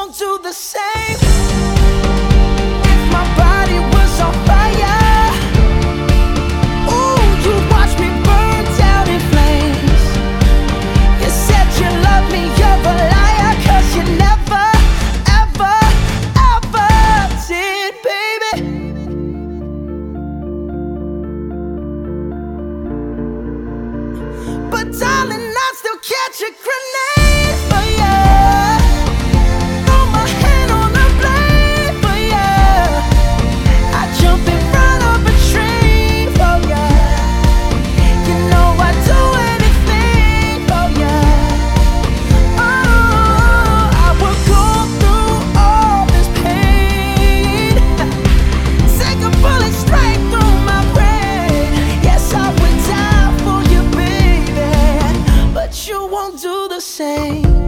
won't do the same. If my body was on fire, ooh, you watch me burn down in flames. You said you me, you're a liar, cause you never, ever, ever did, baby. But darling, I still catch same.